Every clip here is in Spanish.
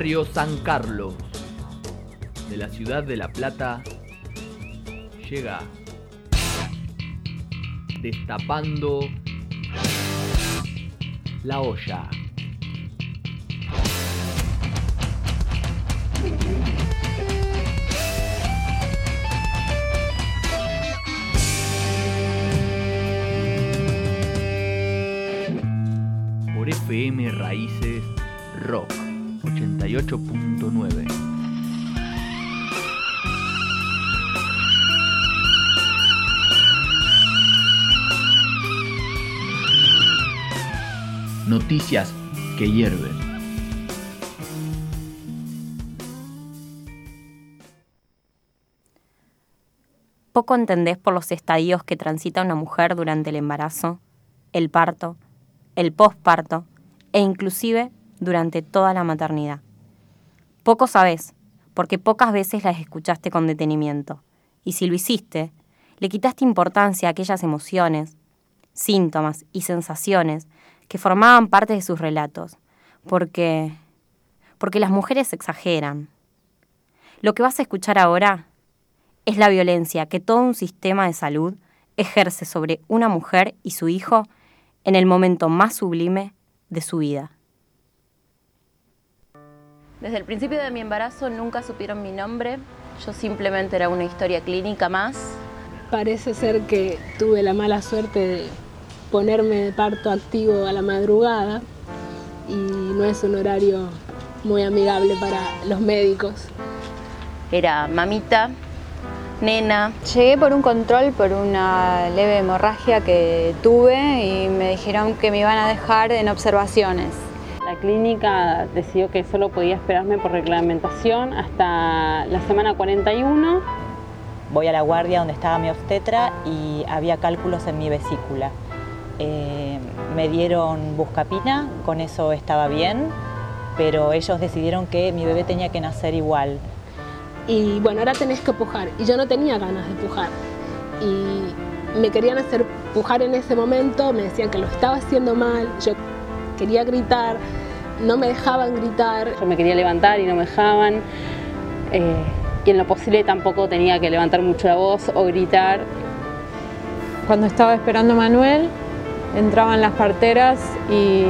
Río San Carlos, de la ciudad de La Plata, llega destapando la olla. Por FM Raíces Rock 88.9. Noticias que hierven. Poco entendés por los estadios que transita una mujer durante el embarazo, el parto, el posparto e inclusive durante toda la maternidad. Poco sabés, porque pocas veces las escuchaste con detenimiento. Y si lo hiciste, le quitaste importancia a aquellas emociones, síntomas y sensaciones que formaban parte de sus relatos, porque porque las mujeres exageran. Lo que vas a escuchar ahora es la violencia que todo un sistema de salud ejerce sobre una mujer y su hijo en el momento más sublime de su vida. Desde el principio de mi embarazo nunca supieron mi nombre, yo simplemente era una historia clínica más. Parece ser que tuve la mala suerte de ponerme de parto activo a la madrugada y no es un horario muy amigable para los médicos. Era mamita, nena. Llegué por un control, por una leve hemorragia que tuve y me dijeron que me iban a dejar en observaciones. La clínica decidió que solo podía esperarme por reglamentación hasta la semana 41. Voy a la guardia donde estaba mi obstetra y había cálculos en mi vesícula. Eh, me dieron buscapina, con eso estaba bien, pero ellos decidieron que mi bebé tenía que nacer igual. Y bueno, ahora tenés que pujar. Y yo no tenía ganas de pujar. Y me querían hacer pujar en ese momento, me decían que lo estaba haciendo mal, yo quería gritar, no me dejaban gritar. Yo me quería levantar y no me dejaban. Eh, y en lo posible tampoco tenía que levantar mucho la voz o gritar. Cuando estaba esperando a Manuel, entraban las parteras y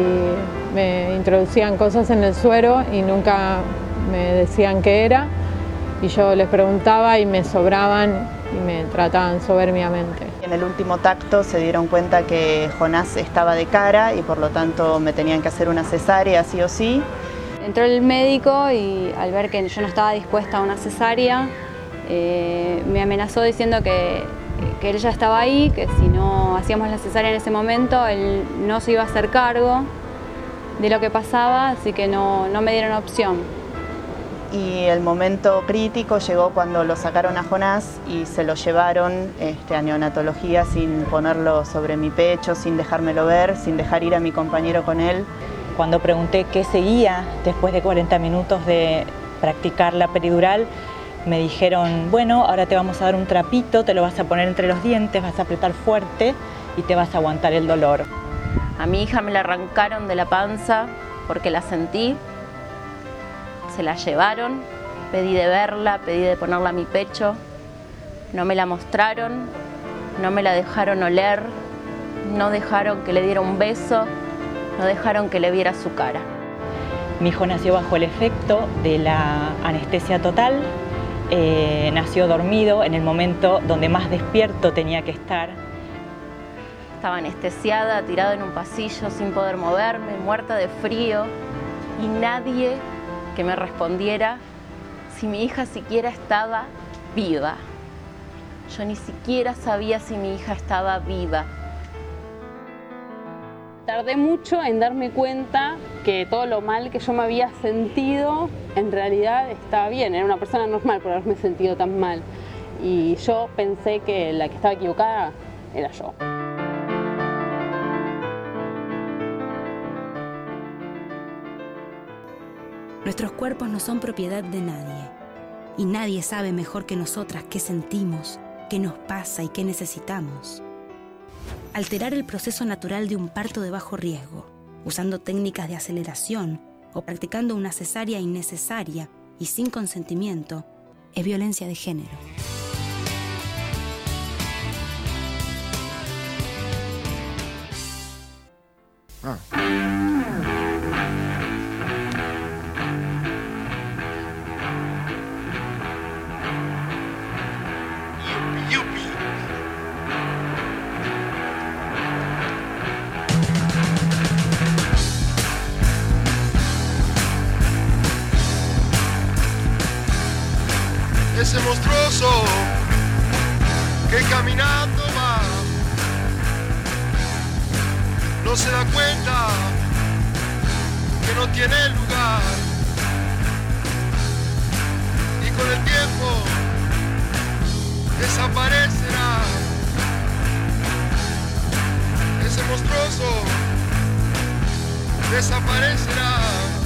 me introducían cosas en el suero y nunca me decían qué era. Y yo les preguntaba y me sobraban y me trataban soberbiamente. En el último tacto se dieron cuenta que Jonás estaba de cara y por lo tanto me tenían que hacer una cesárea sí o sí. Entró el médico y al ver que yo no estaba dispuesta a una cesárea, eh, me amenazó diciendo que, que él ya estaba ahí, que si no hacíamos la cesárea en ese momento, él no se iba a hacer cargo de lo que pasaba, así que no, no me dieron opción y el momento crítico llegó cuando lo sacaron a Jonás y se lo llevaron este, a neonatología sin ponerlo sobre mi pecho, sin dejármelo ver, sin dejar ir a mi compañero con él. Cuando pregunté qué seguía después de 40 minutos de practicar la peridural, me dijeron, bueno, ahora te vamos a dar un trapito, te lo vas a poner entre los dientes, vas a apretar fuerte y te vas a aguantar el dolor. A mi hija me la arrancaron de la panza porque la sentí se la llevaron, pedí de verla, pedí de ponerla a mi pecho, no me la mostraron, no me la dejaron oler, no dejaron que le diera un beso, no dejaron que le viera su cara. Mi hijo nació bajo el efecto de la anestesia total, eh, nació dormido en el momento donde más despierto tenía que estar. Estaba anestesiada, tirada en un pasillo sin poder moverme, muerta de frío y nadie que me respondiera si mi hija siquiera estaba viva. Yo ni siquiera sabía si mi hija estaba viva. Tardé mucho en darme cuenta que todo lo mal que yo me había sentido en realidad estaba bien. Era una persona normal por haberme sentido tan mal. Y yo pensé que la que estaba equivocada era yo. Nuestros cuerpos no son propiedad de nadie y nadie sabe mejor que nosotras qué sentimos, qué nos pasa y qué necesitamos. Alterar el proceso natural de un parto de bajo riesgo, usando técnicas de aceleración o practicando una cesárea innecesaria y sin consentimiento, es violencia de género. Ese monstruoso que caminando va, no se da cuenta que no tiene lugar. Y con el tiempo desaparecerá. Ese monstruoso desaparecerá.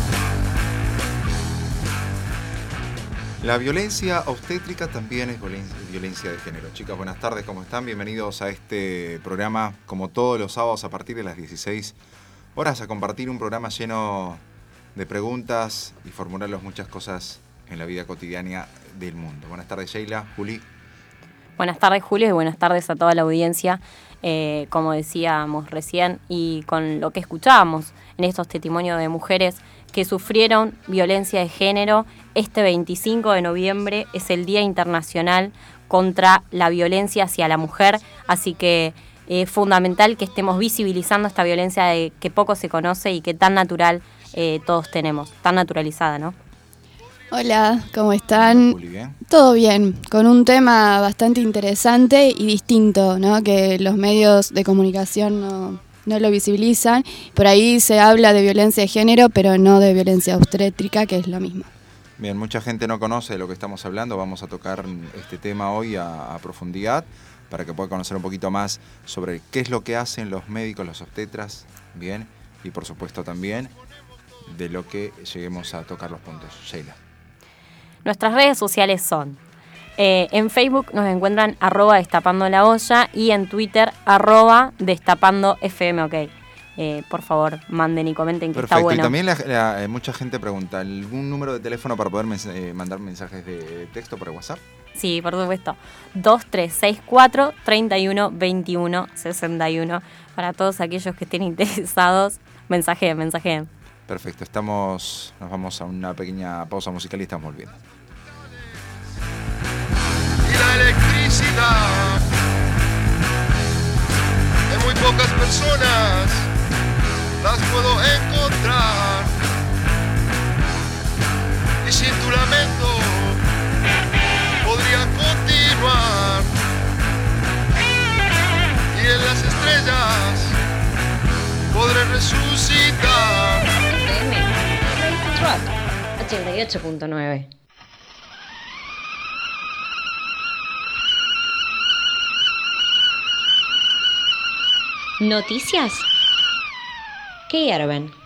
La violencia obstétrica también es violen- violencia de género. Chicas, buenas tardes, ¿cómo están? Bienvenidos a este programa, como todos los sábados a partir de las 16 horas, a compartir un programa lleno de preguntas y formularlos muchas cosas en la vida cotidiana del mundo. Buenas tardes, Sheila, Juli. Buenas tardes, Julio, y buenas tardes a toda la audiencia. Eh, como decíamos recién, y con lo que escuchábamos en estos testimonios de mujeres que sufrieron violencia de género, este 25 de noviembre es el Día Internacional contra la Violencia hacia la Mujer, así que es fundamental que estemos visibilizando esta violencia de que poco se conoce y que tan natural eh, todos tenemos, tan naturalizada, ¿no? Hola, ¿cómo están? Todo bien, con un tema bastante interesante y distinto, ¿no? Que los medios de comunicación no, no lo visibilizan. Por ahí se habla de violencia de género, pero no de violencia obstétrica, que es lo mismo. Bien, mucha gente no conoce de lo que estamos hablando. Vamos a tocar este tema hoy a, profundidad para que pueda conocer un poquito más sobre qué es lo que hacen los médicos, los obstetras, bien, y por supuesto también de lo que lleguemos a tocar los puntos. Sheila. Nuestras redes sociales son, eh, en Facebook nos encuentran arroba destapando la olla y en Twitter arroba destapando FM, ok. Eh, por favor, manden y comenten que está Perfecto. bueno. Y también la- la- eh, mucha gente pregunta, ¿algún número de teléfono para poder mens- eh, mandar mensajes de texto por WhatsApp? Sí, por supuesto. 2364 31 21 61. Para todos aquellos que estén interesados, mensaje, mensaje. Perfecto, estamos, nos vamos a una pequeña pausa musical y estamos volviendo. y la electricidad. En muy pocas personas las puedo encontrar. Y sin tu lamento podría continuar. Y en las estrellas podré resucitar. FM, Rock 88.9. Noticias que hierven.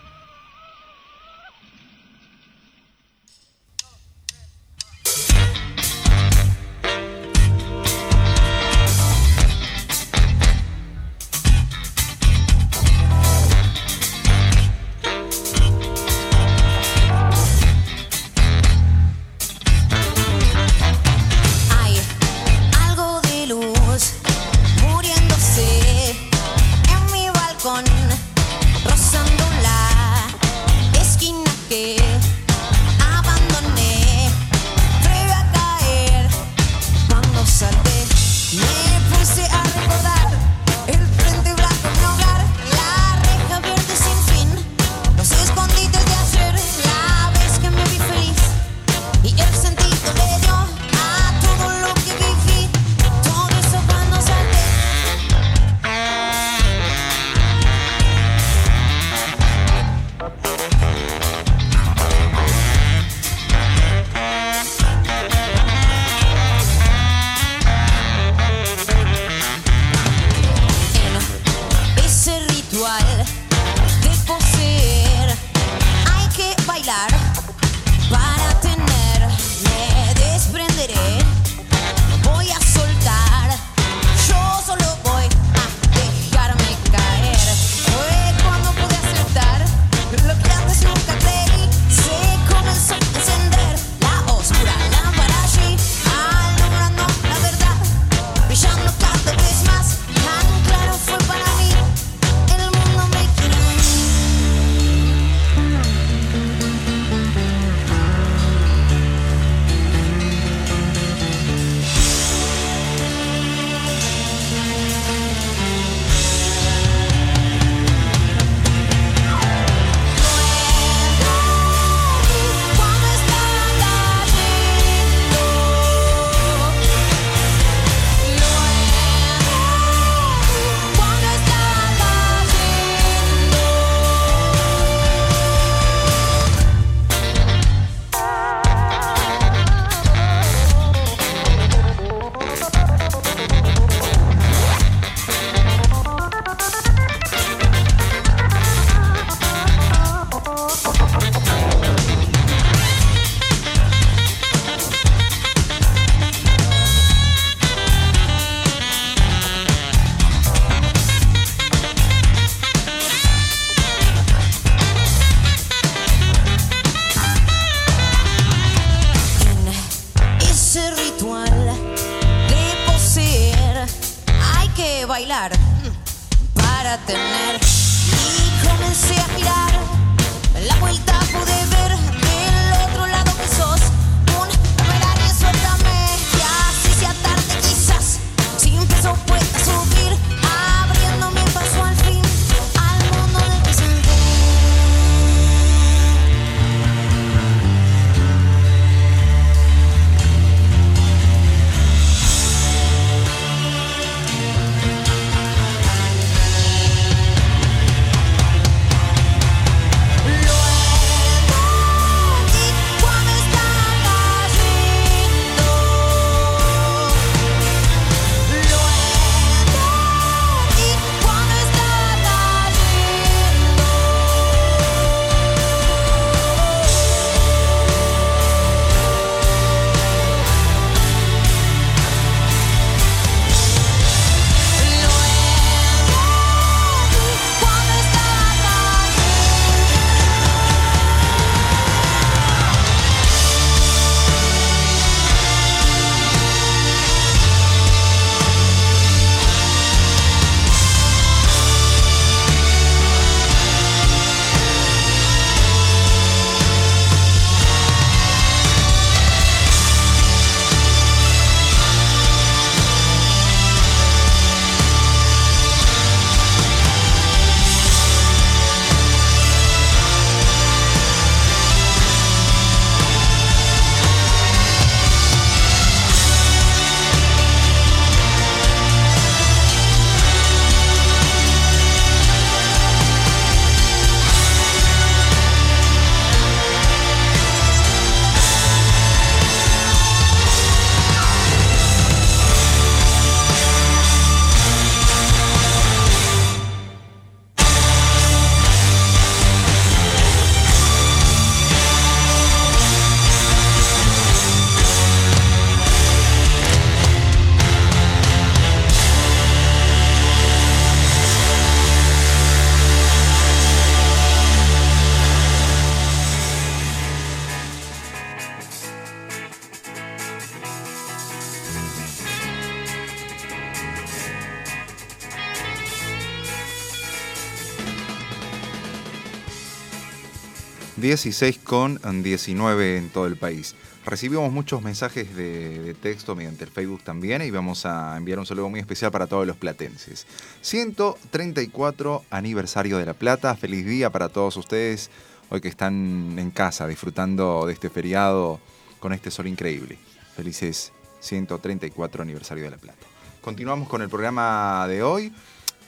16,19 mm, en todo el país. Recibimos muchos mensajes de, texto mediante el Facebook también y vamos a enviar un saludo muy especial para todos los platenses. 134 aniversario de La Plata, feliz día para todos ustedes hoy que están en casa disfrutando de este feriado con este sol increíble. Felices 134 aniversario de La Plata. Continuamos con el programa de hoy.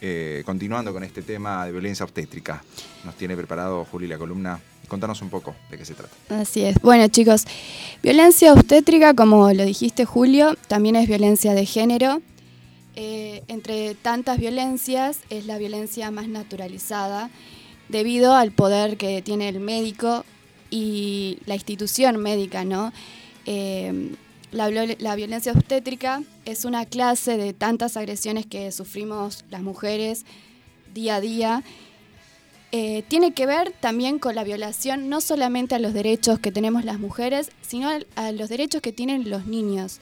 Eh, continuando con este tema de violencia obstétrica, nos tiene preparado Juli la columna Contanos un poco de qué se trata. Así es. Bueno, chicos, violencia obstétrica, como lo dijiste, Julio, también es violencia de género. Eh, entre tantas violencias, es la violencia más naturalizada debido al poder que tiene el médico y la institución médica, ¿no? Eh, la, viol- la violencia obstétrica es una clase de tantas agresiones que sufrimos las mujeres día a día. Eh, tiene que ver también con la violación no solamente a los derechos que tenemos las mujeres, sino a los derechos que tienen los niños.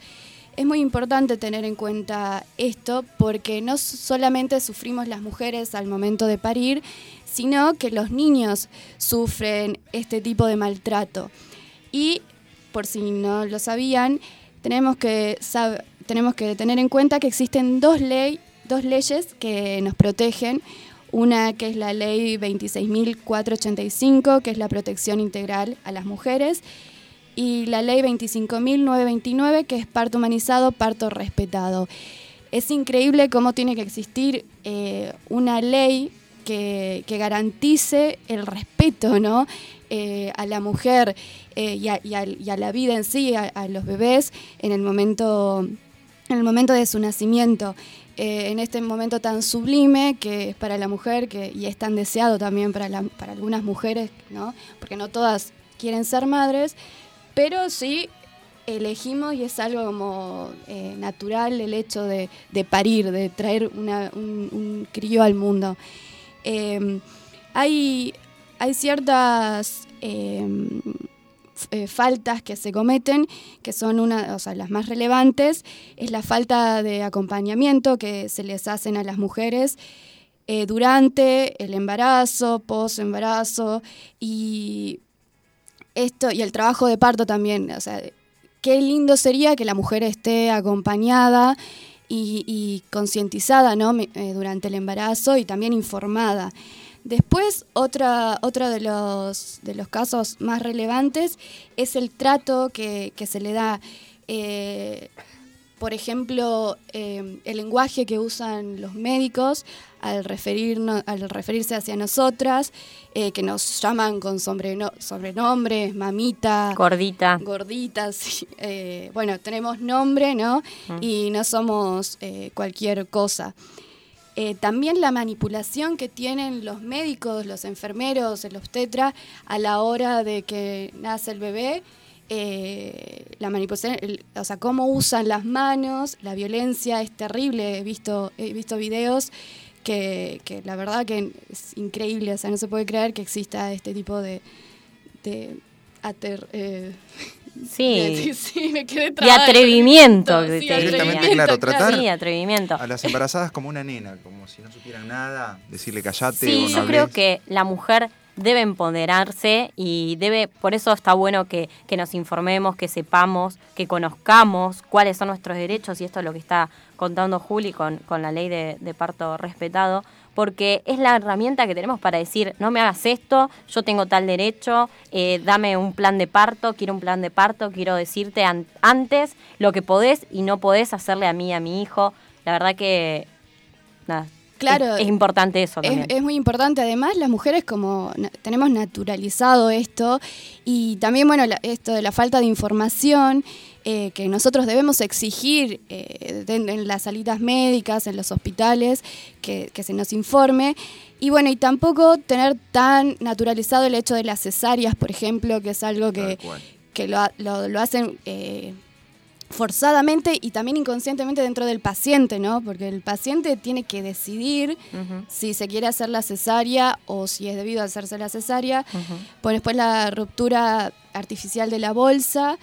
Es muy importante tener en cuenta esto porque no solamente sufrimos las mujeres al momento de parir, sino que los niños sufren este tipo de maltrato. Y, por si no lo sabían, tenemos que, tenemos que tener en cuenta que existen dos, ley, dos leyes que nos protegen. Una que es la ley 26.485, que es la protección integral a las mujeres, y la ley 25.929, que es parto humanizado, parto respetado. Es increíble cómo tiene que existir eh, una ley que, que garantice el respeto ¿no? Eh, a la mujer eh, y, a, la vida en sí, a, a los bebés en el momento, en el momento de su nacimiento. Eh, en este momento tan sublime que es para la mujer que, y es tan deseado también para, para algunas mujeres, ¿no? porque no todas quieren ser madres, pero sí elegimos y es algo como eh, natural el hecho de, de parir, de traer un, crío al mundo. Eh, hay, hay ciertas eh, faltas que se cometen, que son una, o sea, las más relevantes, es la falta de acompañamiento que se les hacen a las mujeres eh, durante el embarazo, post-embarazo y esto y el trabajo de parto también. O sea, qué lindo sería que la mujer esté acompañada y, concientizada ¿no? Eh, durante el embarazo y también informada. Después, otra, otro de los, de los casos más relevantes es el trato que, que se le da. eh, por ejemplo, eh, el lenguaje que usan los médicos al, referirnos, al referirse hacia nosotras, eh, que nos llaman con sobreno- sobrenombres, mamita, Gordita. gorditas. sí, bueno, tenemos nombre, ¿no? Y no somos cualquier cosa. Eh, también la manipulación que tienen los médicos, los enfermeros, el obstetra a la hora de que nace el bebé, eh, la manipulación, o sea, cómo usan las manos, la violencia es terrible. He visto, he visto videos que, que la verdad que es increíble, o sea, no se puede creer que exista este tipo de, eh, Sí. de- sí, me quedé Y trabada. atrevimiento. Sí, te diría. Directamente, claro, tratar Sí, atrevimiento. a las embarazadas como una nena, como si no supieran nada, decirle callate o Sí, no yo creo que la mujer debe empoderarse y debe, por eso está bueno que, que nos informemos, que sepamos, que conozcamos cuáles son nuestros derechos y esto es lo que está contando Juli con, con la ley de, de parto respetado, porque es la herramienta que tenemos para decir, no me hagas esto, yo tengo tal derecho, eh, dame un plan de parto, quiero un plan de parto, quiero decirte an- antes lo que podés y no podés hacerle a mí y a mi hijo. La verdad que, nada, Claro. es, es importante eso Es, también. es muy importante, además las mujeres como na- tenemos naturalizado esto y también, bueno, la- esto de la falta de información eh, que nosotros debemos exigir eh, en las salidas médicas, en los hospitales, que, que se nos informe. Y bueno, y tampoco tener tan naturalizado el hecho de las cesáreas, por ejemplo, que es algo que, que lo, lo- lo hacen... eh, forzadamente y también inconscientemente dentro del paciente, ¿no? Porque el paciente tiene que decidir si se quiere hacer la cesárea o si es debido a hacerse la cesárea. Pues después la ruptura artificial de la bolsa,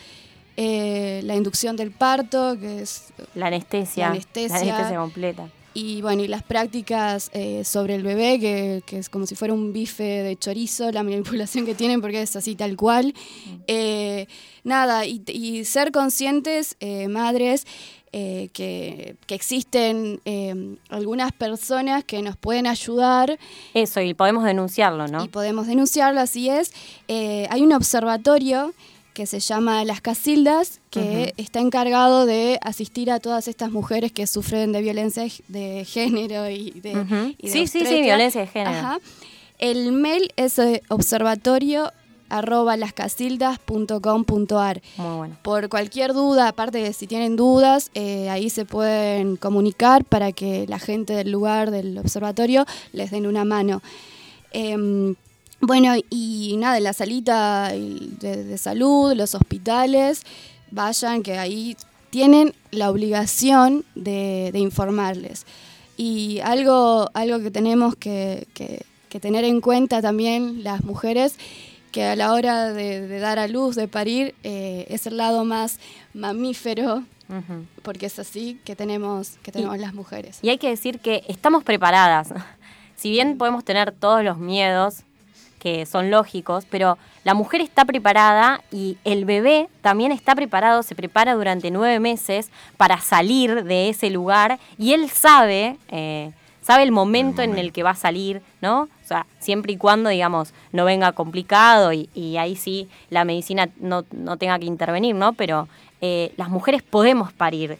eh, la inducción del parto, que es La anestesia, la anestesia, la anestesia completa. y bueno, y las prácticas eh, sobre el bebé, que, que es como si fuera un bife de chorizo, la manipulación que tienen, porque es así tal cual. Eh, nada, y, y ser conscientes, eh, madres, que, que existen algunas personas que nos pueden ayudar. Eso, y podemos denunciarlo, ¿no? Y podemos denunciarlo, así es. Hay un observatorio que se llama Las Casildas, que está encargado de asistir a todas estas mujeres que sufren de violencia de género y de, Ujú. y de Sí, sí, sí, violencia de género. Ajá. El mail es eh, observatorio arroba lascasildas.com.ar. Muy bueno. Por cualquier duda, aparte de si tienen dudas, eh, ahí se pueden comunicar para que la gente del lugar, del observatorio, les den una mano. Em, bueno, y nada, la salita de, de salud, los hospitales, vayan, que ahí tienen la obligación de, de informarles. Y algo, algo que tenemos que, que- que tener en cuenta también las mujeres, que a la hora de, de dar a luz, de parir, eh, es el lado más mamífero, porque es así que tenemos, que tenemos las mujeres. Y hay que decir que estamos preparadas. Si bien podemos tener todos los miedos que son lógicos, pero la mujer está preparada y el bebé también está preparado, se prepara durante nueve meses para salir de ese lugar y él sabe, eh, sabe el momento, en el que va a salir, ¿no? O sea, siempre y cuando, digamos, no venga complicado y, y ahí sí la medicina no, no tenga que intervenir, ¿no? Pero eh, las mujeres podemos parir.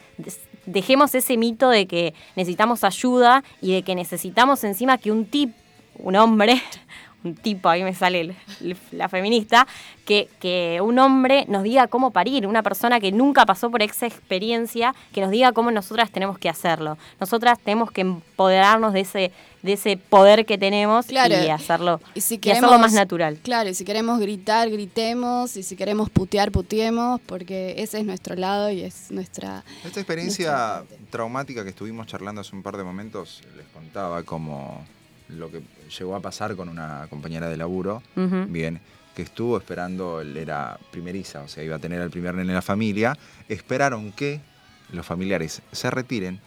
Dejemos ese mito de que necesitamos ayuda y de que necesitamos encima que un tip, un hombre, un tipo, ahí me sale el- el- la feminista, que, que un hombre nos diga cómo parir, una persona que nunca pasó por esa experiencia, que nos diga cómo nosotras tenemos que hacerlo. Nosotras tenemos que empoderarnos de ese, de ese poder que tenemos Claro. y hacerlo, Y si y hacerlo más natural. Claro, y si queremos gritar, gritemos, y si queremos putear, puteemos, porque ese es nuestro lado y es nuestra... Esta experiencia traumática que estuvimos charlando hace un par de momentos, les contaba como lo que llegó a pasar con una compañera de laburo, bien, que estuvo esperando, él era primeriza, o sea, iba a tener al primer nene en la familia, esperaron que los familiares se retiren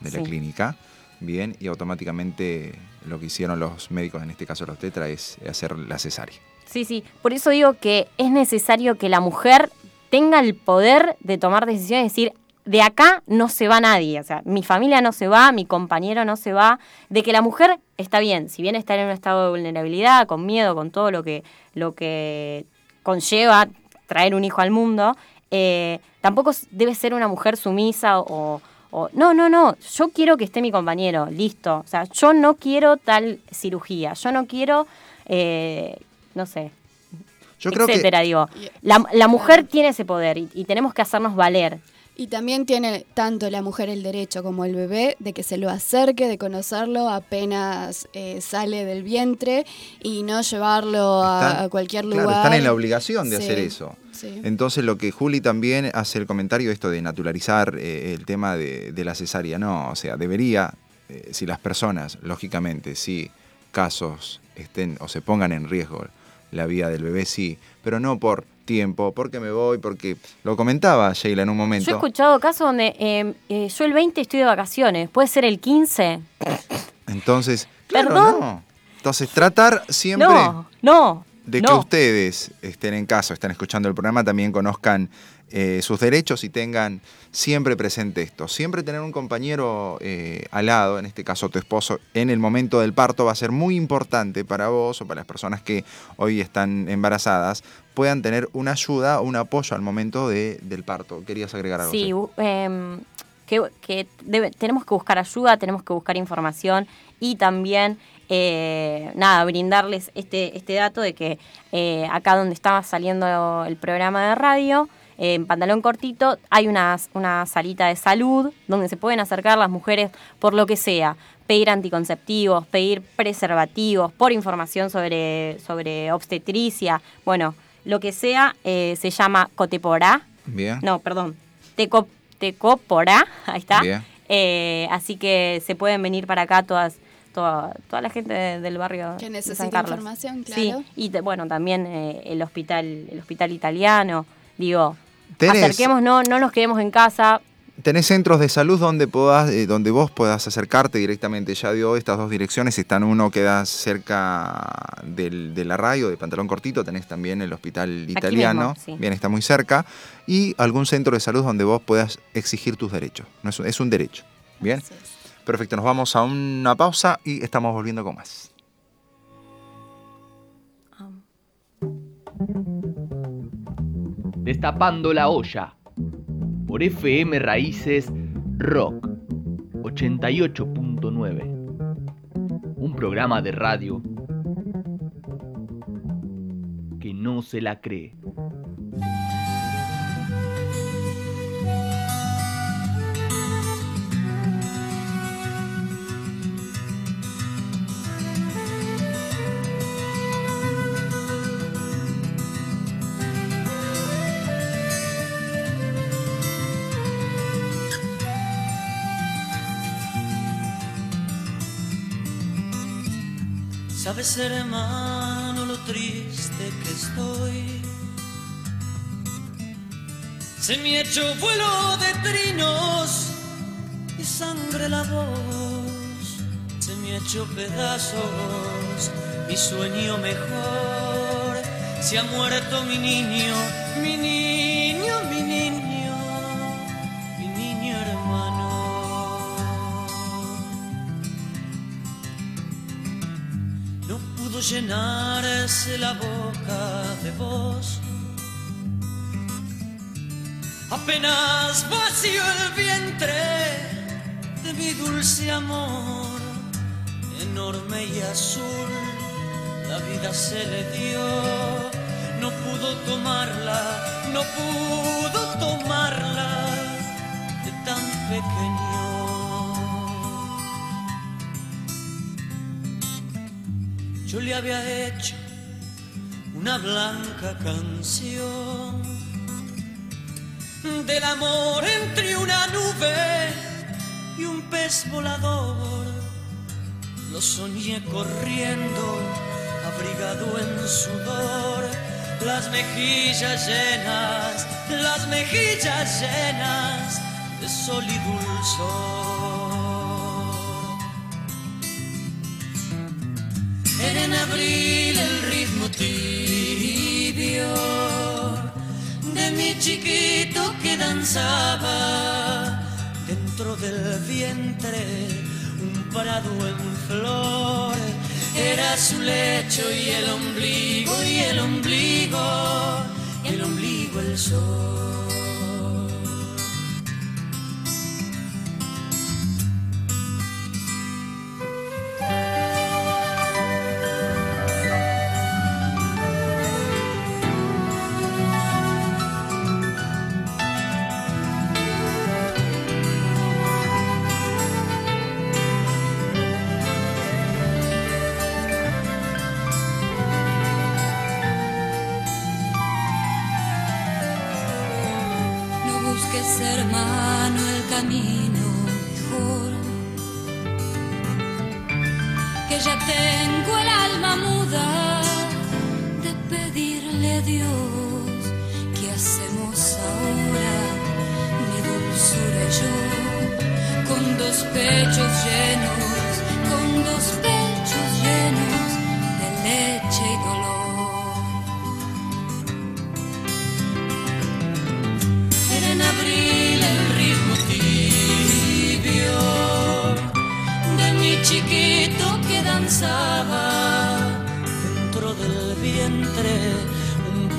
de la clínica, bien, y automáticamente lo que hicieron los médicos, en este caso los tetra, es hacer la cesárea. Sí, sí. Por eso digo que es necesario que la mujer tenga el poder de tomar decisiones, decir, de acá no se va nadie, o sea, mi familia no se va, mi compañero no se va, de que la mujer está bien, si bien está en un estado de vulnerabilidad, con miedo, con todo lo que, lo que conlleva traer un hijo al mundo, eh, tampoco debe ser una mujer sumisa o, o- no, no, no, yo quiero que esté mi compañero, listo, o sea, yo no quiero tal cirugía, yo no quiero, eh, no sé, Yo creo que- etcétera, digo. La, la mujer tiene ese poder y, y tenemos que hacernos valer. Y también tiene tanto la mujer el derecho como el bebé de que se lo acerque, de conocerlo apenas eh, sale del vientre y no llevarlo a, cualquier lugar. Claro, están en la obligación de Sí, hacer eso. sí. Entonces lo que Juli también hace el comentario esto de naturalizar eh, el tema de, de la cesárea, no, o sea, debería, eh, si las personas, lógicamente, si casos estén o se pongan en riesgo la vida del bebé, sí, pero no por tiempo, porque me voy, porque lo comentaba Sheila en un momento. Yo he escuchado casos donde eh, eh, yo el 20 estoy de vacaciones, puede ser el 15. Entonces, claro, ¿Perdón? no. Entonces, tratar siempre No, no. de que no. ustedes estén en casa, estén escuchando el programa, también conozcan eh, sus derechos y tengan siempre presente esto. Siempre tener un compañero eh, al lado, en este caso tu esposo, en el momento del parto va a ser muy importante para vos o para las personas que hoy están embarazadas, puedan tener una ayuda o un apoyo al momento de- del parto. ¿Querías agregar algo? Sí, em, que, que debe- tenemos que buscar ayuda, tenemos que buscar información y también, eh, nada, brindarles este, este dato de que eh, acá donde estaba saliendo el programa de radio, en pantalón cortito, hay una, una salita de salud donde se pueden acercar las mujeres por lo que sea, pedir anticonceptivos, pedir preservativos, por información sobre, sobre obstetricia, bueno, lo que sea, eh, se llama Coteporá. Bien. No, perdón. Teco, Tecoporá, ahí está. Bien. Eh, así que se pueden venir para acá todas, toda, toda la gente de- del barrio Que de necesita San Carlos. información, Sí, claro. y te- bueno, también eh, el hospital, el hospital italiano. Digo, Tenés- acerquemos, no, no nos quedemos en casa. Tenés centros de salud donde podás, eh, donde vos puedas acercarte directamente. Ya dio estas dos direcciones. Están uno queda cerca del, de la radio, de Pantalón Cortito. Tenés también el hospital italiano. mismo, sí. Bien, está muy cerca. Y algún centro de salud donde vos puedas exigir tus derechos. No es, un- es un derecho. Bien. Perfecto, nos vamos a una pausa y estamos volviendo con más. Destapando la olla. Por FM Raíces Rock 88.9. Un programa de radio que no se la cree. Sabes, hermano, lo triste que estoy. Se me hecho vuelo de trinos y sangre la voz. Se me hecho pedazos mi sueño mejor. Se ha muerto mi niño, mi niño, mi niño, llenarse la boca de vos. Apenas vació el vientre de mi dulce amor, enorme y azul, la vida se le dio. No pudo tomarla, no pudo tomarla de tan pequeño. Yo le había hecho una blanca canción del amor entre una nube y un pez volador. Lo soñé corriendo, abrigado en sudor, las mejillas llenas, las mejillas llenas de sol y dulzor. Abril el ritmo tibio de mi chiquito que danzaba dentro del vientre un prado en flor. Era su lecho y el ombligo y el ombligo y el ombligo el sol.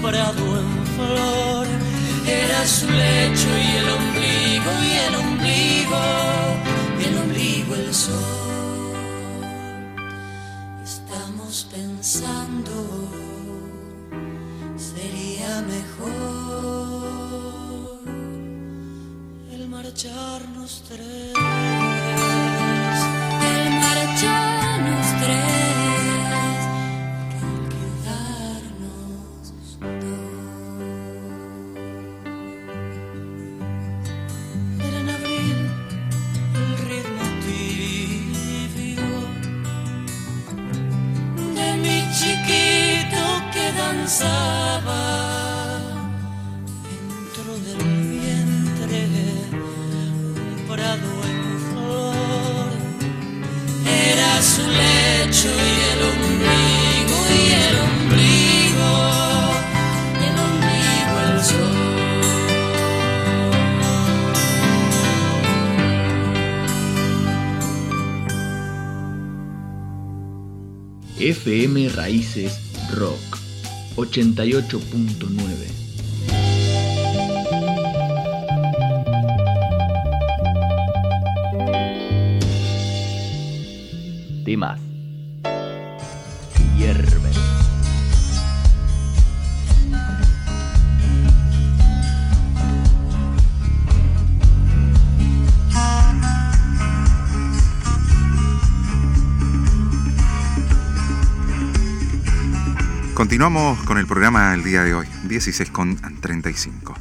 Prado en flor. Era su lecho y el ombligo y el ombligo y el ombligo el sol. Estamos pensando sería mejor el marcharnos tres. FM Raíces Rock 88.9 Continuamos con el programa el día de hoy, 16 con 35.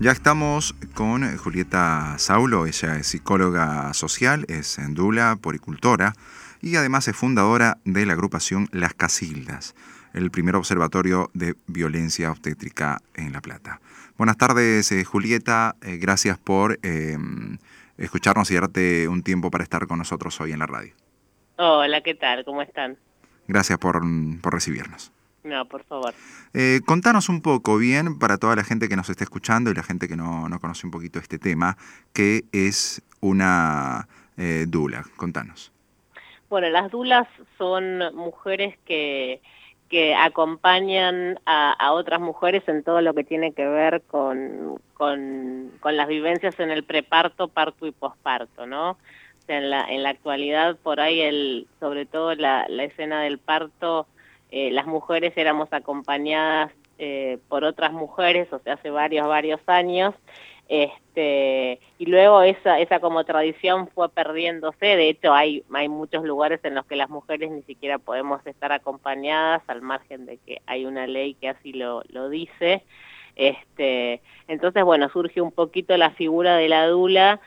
Ya estamos con Julieta Saulo, ella es psicóloga social, es endula, poricultora y además es fundadora de la agrupación Las Casildas, el primer observatorio de violencia obstétrica en La Plata. Buenas tardes, eh, Julieta, eh, gracias por eh, escucharnos y darte un tiempo para estar con nosotros hoy en la radio. Hola, ¿qué tal? ¿Cómo están? Gracias por, por recibirnos. No, por favor. Eh, contanos un poco bien para toda la gente que nos está escuchando y la gente que no, no conoce un poquito este tema, qué es una eh, dula. Contanos. Bueno, las dulas son mujeres que, que acompañan a, a otras mujeres en todo lo que tiene que ver con, con, con las vivencias en el preparto, parto y posparto, ¿no? O sea, en la, en la actualidad, por ahí, el, sobre todo la, la escena del parto, eh, las mujeres éramos acompañadas eh, por otras mujeres, o sea, hace varios, varios años, este, y luego esa, esa como tradición fue perdiéndose, de hecho hay, hay muchos lugares en los que las mujeres ni siquiera podemos estar acompañadas, al margen de que hay una ley que así lo, lo dice, este, entonces bueno, surge un poquito la figura de la dula,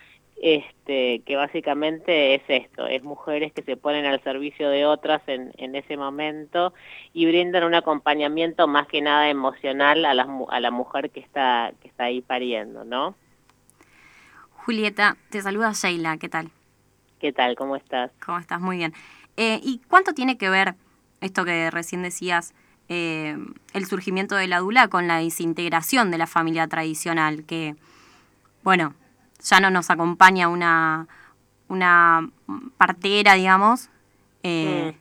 este, que básicamente es esto, es mujeres que se ponen al servicio de otras en, en ese momento y brindan un acompañamiento más que nada emocional a la, a la mujer que está, que está ahí pariendo, ¿no? Julieta, te saluda Sheila, ¿qué tal? ¿Qué tal? ¿Cómo estás? ¿Cómo estás? Muy bien. Eh, ¿Y cuánto tiene que ver esto que recién decías, eh, el surgimiento de la dula con la desintegración de la familia tradicional, que, bueno, ya no nos acompaña una, una partera, digamos. Eh,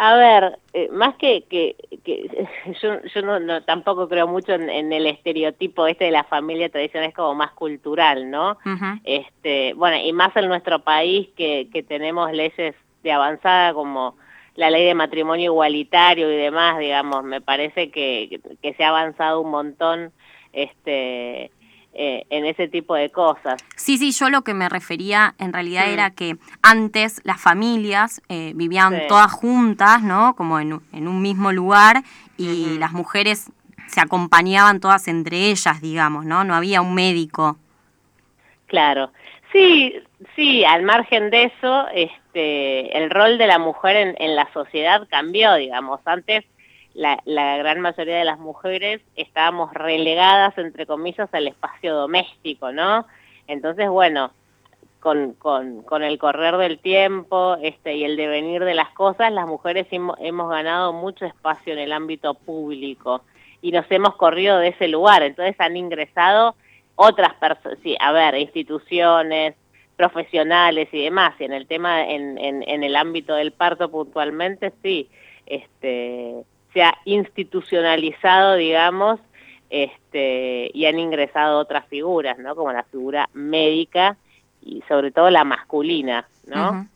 A ver, eh, más que, que, que yo, yo no, no- tampoco creo mucho en, en el estereotipo este de la familia tradicional, es como más cultural, ¿no? Este, bueno, y más en nuestro país que, que tenemos leyes de avanzada como la ley de matrimonio igualitario y demás, digamos, me parece que, que se ha avanzado un montón este eh, en ese tipo de cosas. Sí, sí, yo lo que me refería en realidad Mm. era que antes las familias eh, vivían Sí. todas juntas, ¿no? Como en, un- en un mismo lugar y las mujeres se acompañaban todas entre ellas, digamos, ¿no? No había un médico. Claro. Sí, sí, al margen de eso, este, el rol de la mujer en, en la sociedad cambió, digamos. Antes la, la gran mayoría de las mujeres estábamos relegadas, entre comillas, al espacio doméstico, ¿no? Entonces, bueno, con, con, con el correr del tiempo este, y el devenir de las cosas, las mujeres hemo- hemos ganado mucho espacio en el ámbito público y nos hemos corrido de ese lugar. Entonces han ingresado otras personas, sí, a ver, instituciones, profesionales y demás. Y en el tema, en, en, en el ámbito del parto puntualmente, sí, este, se ha institucionalizado, digamos, este, y han ingresado otras figuras, ¿no? Como la figura médica y sobre todo la masculina, ¿no?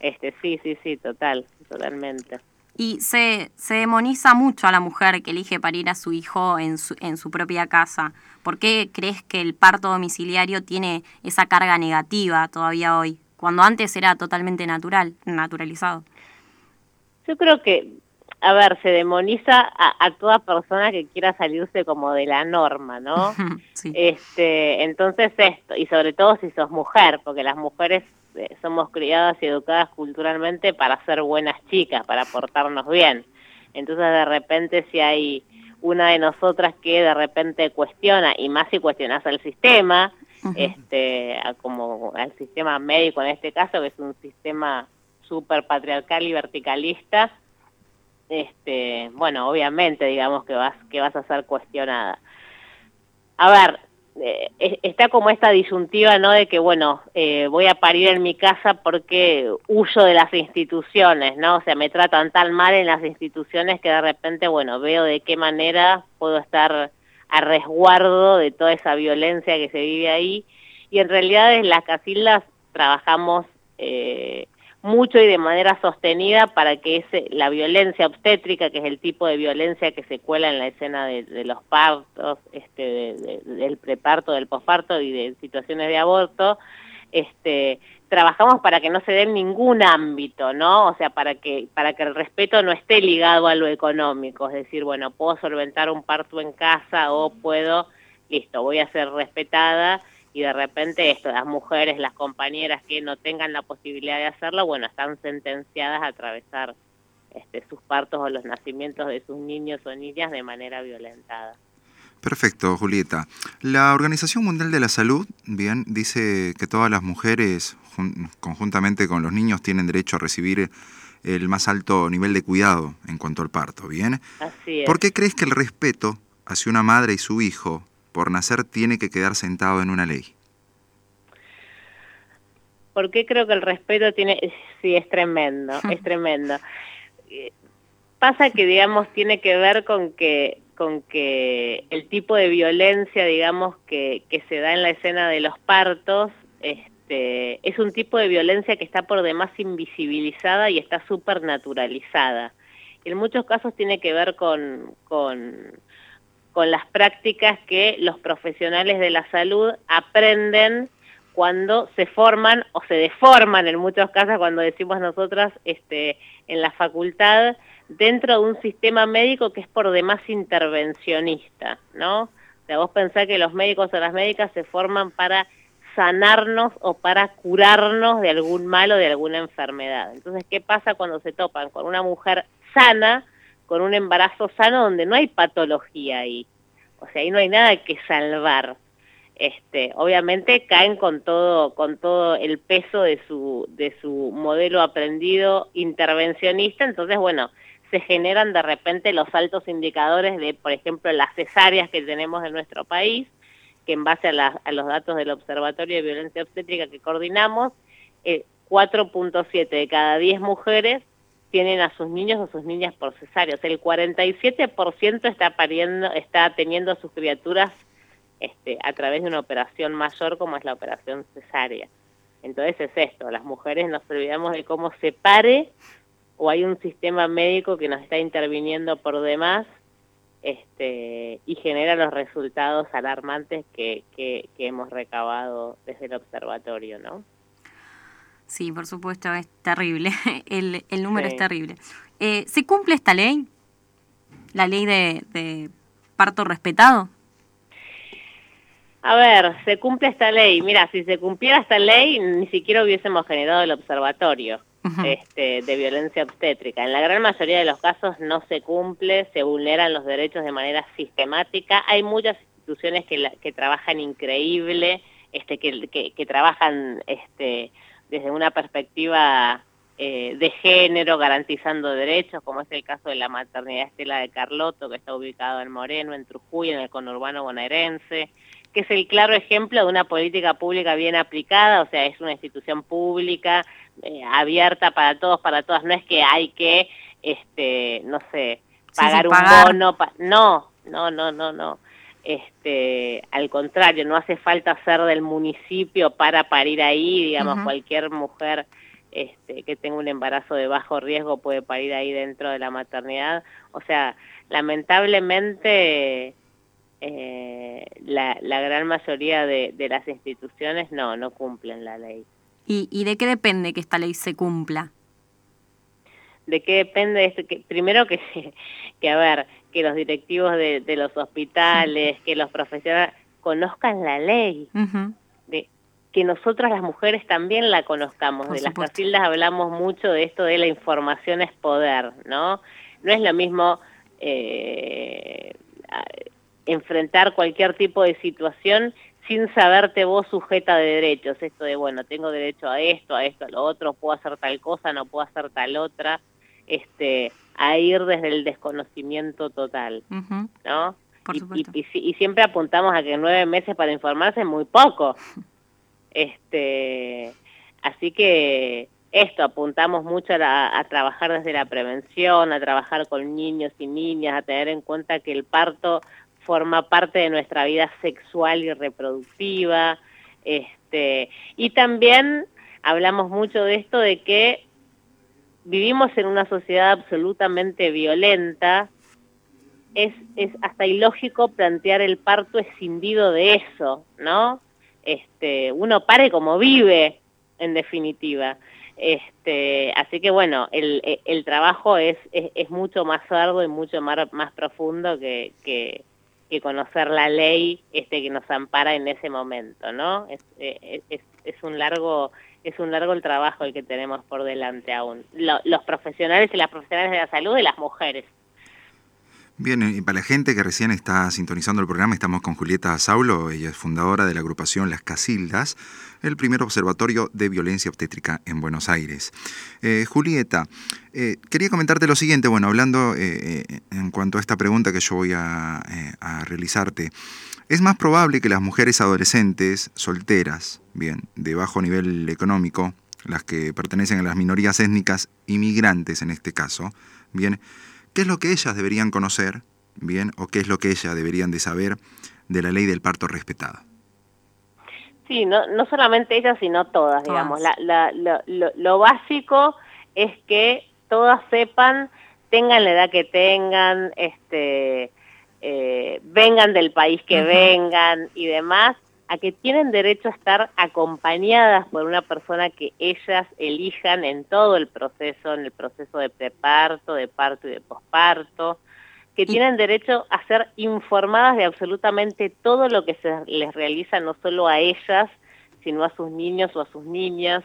Este, sí, sí, sí, total, totalmente. Y se, se demoniza mucho a la mujer que elige parir a su hijo en su, en su propia casa. ¿Por qué crees que el parto domiciliario tiene esa carga negativa todavía hoy? Cuando antes era totalmente natural, naturalizado. Yo creo que, a ver, se demoniza a, a toda persona que quiera salirse como de la norma, ¿no? Sí. Este, entonces esto, y sobre todo si sos mujer, porque las mujeres eh, somos criadas y educadas culturalmente para ser buenas chicas, para portarnos bien. Entonces de repente si hay una de nosotras que de repente cuestiona, y más si cuestionas al sistema, este, a- como al sistema médico en este caso, que es un sistema súper patriarcal y verticalista, este, bueno, obviamente digamos que vas, que vas a ser cuestionada. A ver, eh, es- está como esta disyuntiva, ¿no? De que, bueno, eh, voy a parir en mi casa porque huyo de las instituciones, ¿no? O sea, me tratan tan mal en las instituciones que de repente, bueno, veo de qué manera puedo estar a resguardo de toda esa violencia que se vive ahí. Y en realidad en las casildas trabajamos eh, mucho y de manera sostenida para que ese, la violencia obstétrica, que es el tipo de violencia que se cuela en la escena de, los partos, este, de- de- del preparto, del posparto y de situaciones de aborto, este, trabajamos para que no se dé en ningún ámbito, ¿no? O sea, para que, para que el respeto no esté ligado a lo económico, es decir, bueno, puedo solventar un parto en casa o puedo, listo, voy a ser respetada y de repente esto, las mujeres, las compañeras que no tengan la posibilidad de hacerlo, bueno, están sentenciadas a atravesar este, sus partos o los nacimientos de sus niños o niñas de manera violentada. Perfecto, Julieta. La Organización Mundial de la Salud, bien, dice que todas las mujeres, jun- conjuntamente con los niños, tienen derecho a recibir el más alto nivel de cuidado en cuanto al parto, ¿bien? Así es. ¿Por qué crees que el respeto hacia una madre y su hijo por nacer tiene que quedar sentado en una ley? ¿Por qué creo que el respeto tiene, sí, es tremendo, es tremendo. Pasa que, digamos, tiene que ver con que, con que el tipo de violencia, digamos, que, que se da en la escena de los partos, este, es un tipo de violencia que está por demás invisibilizada y está súper naturalizada. En muchos casos tiene que ver con, con, con las prácticas que los profesionales de la salud aprenden cuando se forman o se deforman en muchos casos cuando decimos nosotras este en la facultad dentro de un sistema médico que es por demás intervencionista, ¿no? O sea, vos pensás que los médicos o las médicas se forman para sanarnos o para curarnos de algún mal o de alguna enfermedad. Entonces, ¿qué pasa cuando se topan con una mujer sana, con un embarazo sano donde no hay patología ahí? O sea, ahí no hay nada que salvar. este, obviamente caen con todo, con todo el peso de su, de su modelo aprendido intervencionista, entonces bueno, se generan de repente los altos indicadores de, por ejemplo, las cesáreas que tenemos en nuestro país, que en base a, a los datos del Observatorio de Violencia Obstétrica que coordinamos, eh, 4.7 de cada 10 mujeres tienen a sus niños o sus niñas por cesárea. O sea, el 47% está pariendo, está teniendo a sus criaturas este, a través de una operación mayor como es la operación cesárea. Entonces es esto, las mujeres nos olvidamos de cómo se pare o hay un sistema médico que nos está interviniendo por demás este, y genera los resultados alarmantes que, que, que hemos recabado desde el observatorio, ¿no? Sí, por supuesto, es terrible. El, el número es terrible. Eh, ¿Se cumple esta ley? ¿La ley de, de parto respetado? A ver, se cumple esta ley. Mira, si se cumpliera esta ley, ni siquiera hubiésemos generado el observatorio este, de violencia obstétrica. En la gran mayoría de los casos no se cumple, se vulneran los derechos de manera sistemática. Hay muchas instituciones que, la, que trabajan increíble, este, que, que, que trabajan este, desde una perspectiva eh, de género, garantizando derechos, como es el caso de la maternidad Estela de Carlotto, que está ubicado en Moreno, en Trujuy, en el conurbano bonaerense, que es el claro ejemplo de una política pública bien aplicada, o sea, es una institución pública, eh, abierta para todos, para todas, no es que hay que, este, no sé, pagar sí, sí, un pagar. bono, pa no, no, no, no, no este, al contrario, no hace falta ser del municipio para parir ahí, digamos, uh -huh. cualquier mujer este, que tenga un embarazo de bajo riesgo puede parir ahí dentro de la maternidad. O sea, lamentablemente eh, la, la, gran mayoría de, de, las instituciones no, no cumplen la ley. ¿Y, ¿Y de qué depende que esta ley se cumpla? ¿De qué depende? Esto? Que, primero que, que, a ver, que los directivos de, de los hospitales, que los profesionales conozcan la ley, uh -huh. de, que nosotras las mujeres también la conozcamos. Por de supuesto. las Casildas hablamos mucho de esto de la información es poder, ¿no? No es lo mismo eh, enfrentar cualquier tipo de situación sin saberte vos sujeta de derechos, esto de, bueno, tengo derecho a esto, a esto, a lo otro, puedo hacer tal cosa, no puedo hacer tal otra, este, a ir desde el desconocimiento total, uh -huh. ¿no? Por y, supuesto. Y, y, y, siempre apuntamos a que nueve meses para informarse es muy poco. Este, así que esto, apuntamos mucho a, la, a, trabajar desde la prevención, a trabajar con niños y niñas, a tener en cuenta que el parto forma parte de nuestra vida sexual y reproductiva. Este, y también hablamos mucho de esto de que vivimos en una sociedad absolutamente violenta, es, es hasta ilógico plantear el parto escindido de eso, ¿no? Este, uno pare como vive, en definitiva. Este, así que bueno, el, el trabajo es, es, mucho más arduo y mucho más, más profundo que, que, conocer la ley este, que nos ampara en ese momento, ¿no? Es, es, es un largo es un largo el trabajo el que tenemos por delante aún. Lo, los profesionales y las profesionales de la salud y las mujeres. Bien, y para la gente que recién está sintonizando el programa, estamos con Julieta Saulo, ella es fundadora de la agrupación Las Casildas, el primer observatorio de violencia obstétrica en Buenos Aires. Eh, Julieta, eh, quería comentarte lo siguiente, bueno, hablando eh, en cuanto a esta pregunta que yo voy eh, a, realizarte. Es más probable que las mujeres adolescentes, solteras, bien, de bajo nivel económico, las que pertenecen a las minorías étnicas, inmigrantes en este caso, bien, ¿Qué es lo que ellas deberían conocer, bien, o qué es lo que ellas deberían de saber de la ley del parto respetado? Sí, no, no solamente ellas, sino todas, todas. digamos. La, la, la, lo, lo, básico es que todas sepan, tengan la edad que tengan, este, eh, vengan del país que uh -huh. vengan y demás, a que tienen derecho a estar acompañadas por una persona que ellas elijan en todo el proceso, en el proceso de preparto, de parto y de posparto, que tienen derecho a ser informadas de absolutamente todo lo que se les realiza, no solo a ellas, sino a sus niños o a sus niñas,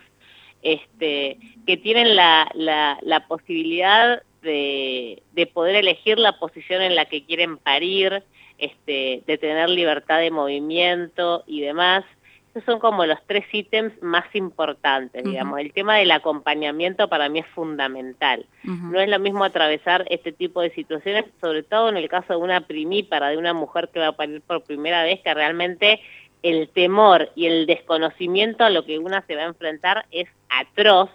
este, que tienen la, la, la posibilidad de, de poder elegir la posición en la que quieren parir, este, de tener libertad de movimiento y demás. Esos son como los tres ítems más importantes, digamos. El tema del acompañamiento para mí es fundamental. No es lo mismo atravesar este tipo de situaciones, sobre todo en el caso de una primípara, de una mujer que va a parir por primera vez, que realmente el temor y el desconocimiento a lo que una se va a enfrentar es atroz.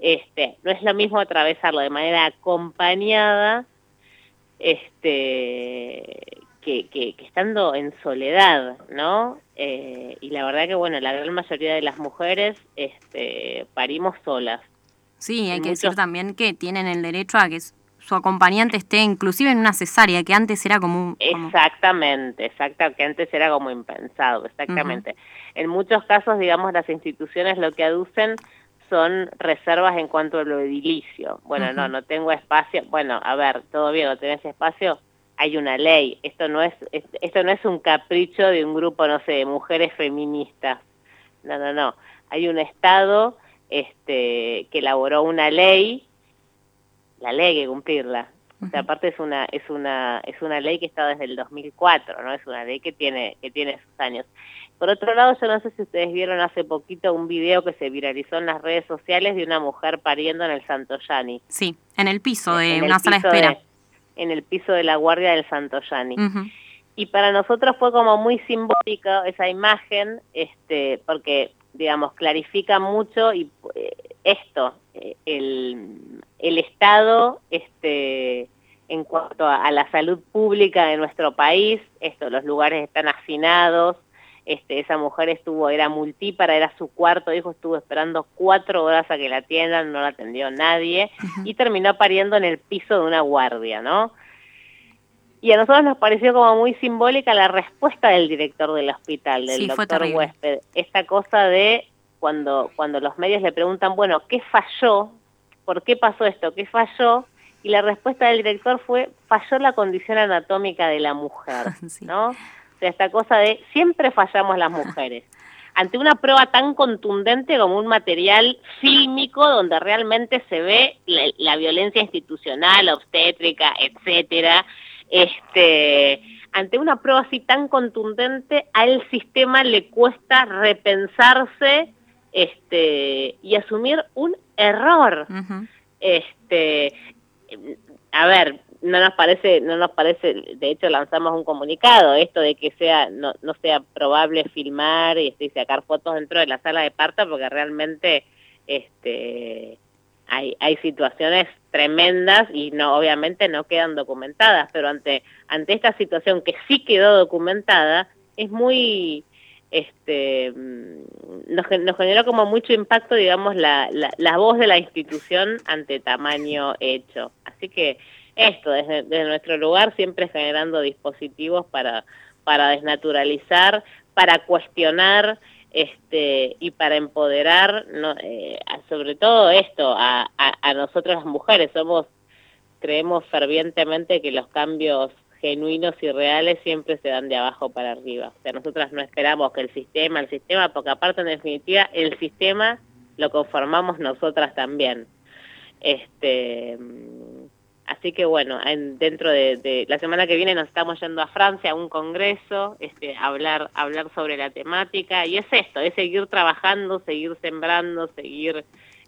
este, no es lo mismo atravesarlo de manera acompañada este, que, que, que estando en soledad, ¿no? Eh, y la verdad que, bueno, la gran mayoría de las mujeres este, parimos solas. Sí, hay Y que decir también que tienen el derecho a que su acompañante esté inclusive en una cesárea, que antes era como un... como- Exactamente, exacta, que antes era como impensado, exactamente. En muchos casos, digamos, las instituciones lo que aducen son reservas en cuanto a lo edilicio. Bueno, no, no tengo espacio. Bueno, a ver, todo bien, no tenés espacio, hay una ley. Esto no es, es- esto no es un capricho de un grupo, no sé, de mujeres feministas. No, no, no. Hay un Estado este, que elaboró una ley la ley hay que cumplirla. O sea, aparte es una es una es una ley que está desde el 2004, no es una ley que tiene que tiene sus años. Por otro lado, yo no sé si ustedes vieron hace poquito un video que se viralizó en las redes sociales de una mujer pariendo en el Santoyani. Sí, en el piso de En una sala de espera. En el piso de la guardia del Santoyani. Ujú. Y para nosotros fue como muy simbólico esa imagen, este, porque, digamos, clarifica mucho y eh, esto, eh, el, el Estado, este, en cuanto a, a la salud pública de nuestro país, esto, los lugares están hacinados, este, esa mujer estuvo, era multípara, era su cuarto hijo, estuvo esperando cuatro horas a que la atiendan, no la atendió nadie, y terminó pariendo en el piso de una guardia, ¿no? Y a nosotros nos pareció como muy simbólica la respuesta del director del hospital, del Sí, doctor. Huésped. Esta cosa de cuando, cuando los medios le preguntan, bueno, ¿qué falló? ¿Por qué pasó esto? ¿Qué falló? Y la respuesta del director fue, falló la condición anatómica de la mujer, ¿no? O sea, esta cosa de siempre fallamos las mujeres. Ante una prueba tan contundente como un material fílmico donde realmente se ve la, la violencia institucional, obstétrica, etcétera, este, ante una prueba así tan contundente, al sistema le cuesta repensarse este, y asumir un error. Este, a ver, no nos parece, no nos parece, de hecho lanzamos un comunicado, esto de que sea, no, no sea probable filmar y, este, y sacar fotos dentro de la sala de parto, porque realmente este hay, hay situaciones tremendas y no obviamente no quedan documentadas, pero ante, ante esta situación que sí quedó documentada, es muy este mm, nos, nos generó como mucho impacto, digamos, la, la, la voz de la institución ante tamaño hecho. Así que esto, desde, desde nuestro lugar, siempre generando dispositivos para, para desnaturalizar, para cuestionar este y para empoderar, no, eh, sobre todo esto, a, a, a nosotras las mujeres. Somos, creemos fervientemente que los cambios genuinos y reales siempre se dan de abajo para arriba. O sea, nosotras no esperamos que el sistema, el sistema, porque aparte en definitiva el sistema lo conformamos nosotras también. Este, así que bueno, en- dentro de, de la semana que viene nos estamos yendo a Francia a un congreso, este, a hablar, a hablar sobre la temática y es esto, es seguir trabajando, seguir sembrando, seguir,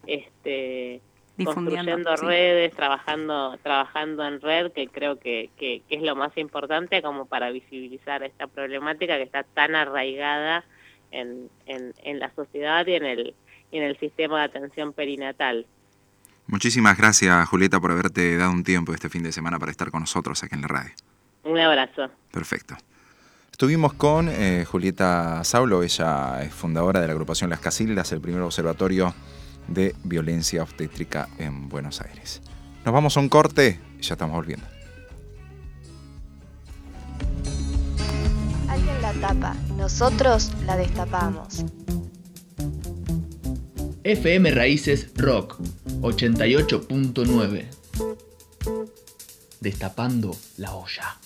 este, construyendo sí. redes, trabajando, trabajando en red, que creo que, que, que es lo más importante como para visibilizar esta problemática que está tan arraigada en, en, en la sociedad y en el, y en el sistema de atención perinatal. Muchísimas gracias, Julieta, por haberte dado un tiempo este fin de semana para estar con nosotros aquí en la radio. Un abrazo. Perfecto. Estuvimos con eh, Julieta Saulo, ella es fundadora de la agrupación Las Casildas, el primer observatorio de violencia obstétrica en Buenos Aires. Nos vamos a un corte y ya estamos volviendo. Alguien la tapa, nosotros la destapamos. FM Raíces Rock 88.9. Destapando la olla.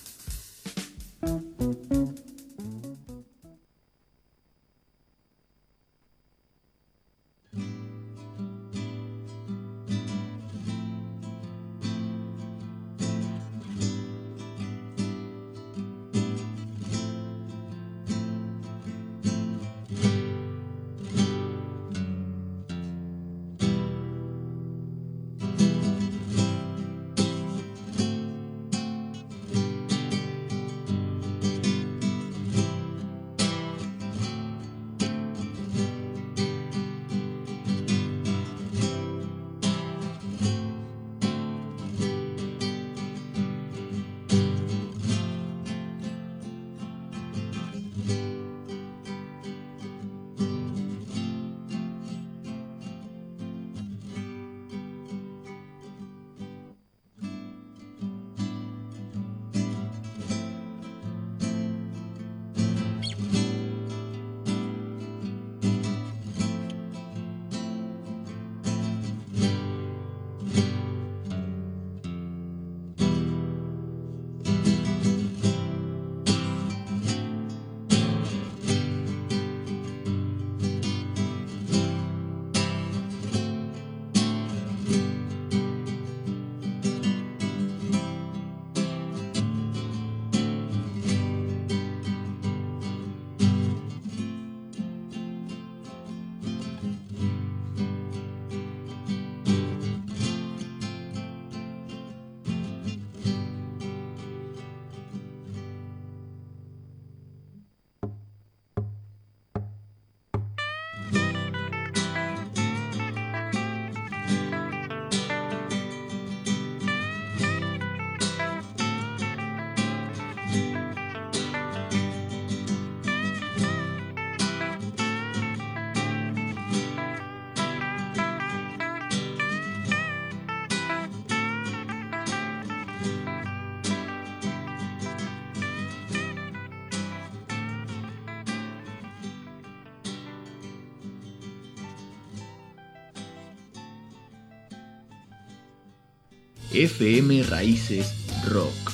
FM Raíces Rock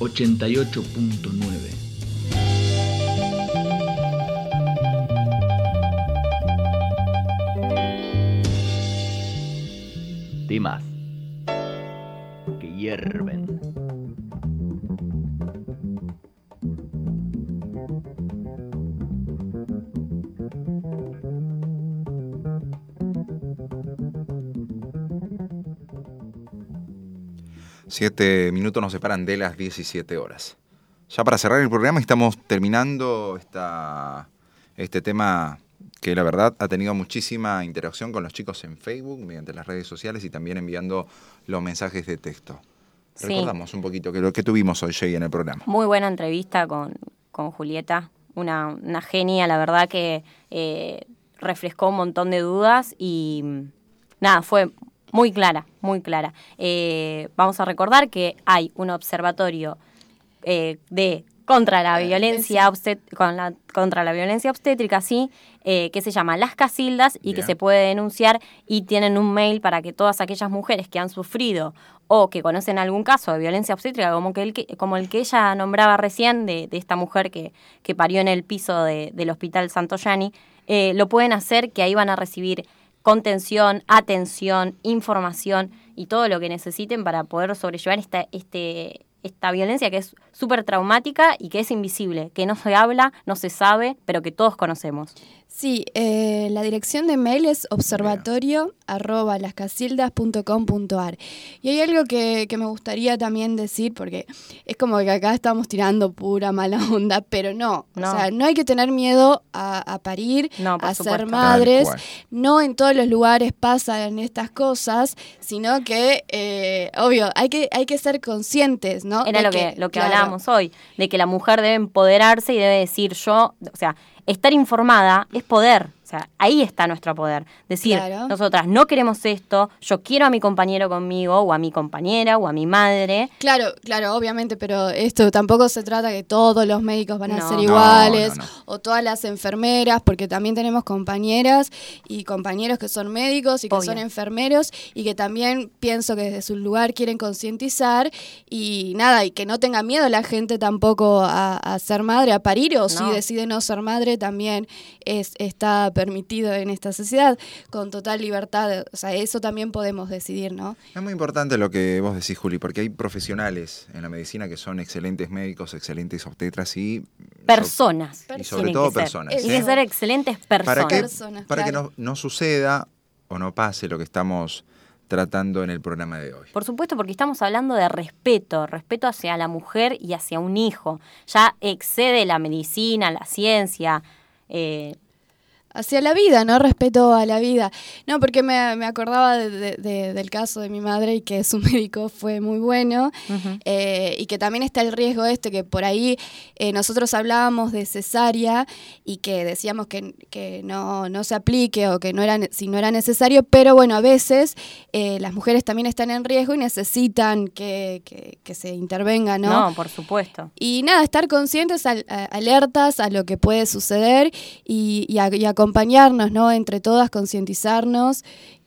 88.9. Siete minutos nos separan de las 17 horas. Ya para cerrar el programa estamos terminando esta, este tema que la verdad ha tenido muchísima interacción con los chicos en Facebook, mediante las redes sociales y también enviando los mensajes de texto. Sí. Recordamos un poquito que lo que tuvimos hoy Jay, en el programa. Muy buena entrevista con, con Julieta, una, una genia, la verdad que eh, refrescó un montón de dudas y nada, fue muy clara, muy clara. Eh, vamos a recordar que hay un observatorio eh, de contra la violencia obstet- con la, contra la violencia obstétrica, sí, eh, que se llama Las Casildas y que se puede denunciar y tienen un mail para que todas aquellas mujeres que han sufrido o que conocen algún caso de violencia obstétrica, como, que el, que, como el que ella nombraba recién, de, de esta mujer que, que parió en el piso de- del Hospital Santoyani, eh, lo pueden hacer, que ahí van a recibir contención, atención, información y todo lo que necesiten para poder sobrellevar esta, este, esta violencia que es súper traumática y que es invisible, que no se habla, no se sabe, pero que todos conocemos. Sí, eh, la dirección de mail es observatorio arroba lascasildas.com.ar. Y hay algo que, que me gustaría también decir, porque es como que acá estamos tirando pura mala onda, pero no. No. O sea, no hay que tener miedo a, a parir, No, a ser madres. No en todos los lugares pasan estas cosas, sino que, eh, obvio, hay que, hay que ser conscientes, ¿no? Era De lo que, lo que claro, hablábamos hoy, de que la mujer debe empoderarse y debe decir yo, o sea, estar informada es poder. O sea, ahí está nuestro poder. Decir, Claro. nosotras no queremos esto, yo quiero a mi compañero conmigo, o a mi compañera, o a mi madre. Claro, claro, obviamente, pero esto tampoco se trata que todos los médicos van a ser iguales no, no. o todas las enfermeras, porque también tenemos compañeras y compañeros que son médicos y que Obvio. son enfermeros y que también pienso que desde su lugar quieren concientizar y nada, y que no tenga miedo la gente tampoco a, a ser madre, a parir o si No. decide no ser madre también es, está permitido en esta sociedad con total libertad, o sea, eso también podemos decidir, ¿no? Es muy importante lo que vos decís, Juli, porque hay profesionales en la medicina que son excelentes médicos, excelentes obstetras y, Personas. y sobre todo personas. Tienen que ¿eh? ser excelentes personas. para que, para que no, no suceda o no pase lo que estamos tratando en el programa de hoy. Por supuesto, porque estamos hablando de respeto, respeto hacia la mujer y hacia un hijo. Ya excede la medicina, la ciencia. eh, hacia la vida, ¿no? Respeto a la vida. No, porque me, me acordaba de- de- de- del caso de mi madre y que su médico fue muy bueno eh, y que también está el riesgo este que por ahí eh, nosotros hablábamos de cesárea y que decíamos que, que no, no se aplique o que no era, si no era necesario, pero bueno, a veces eh, las mujeres también están en riesgo y necesitan que, que- que se intervenga, ¿no? no, por supuesto. Y nada, estar conscientes, al- alertas a lo que puede suceder y, y a- y acompañarnos, ¿no? Entre todas, concientizarnos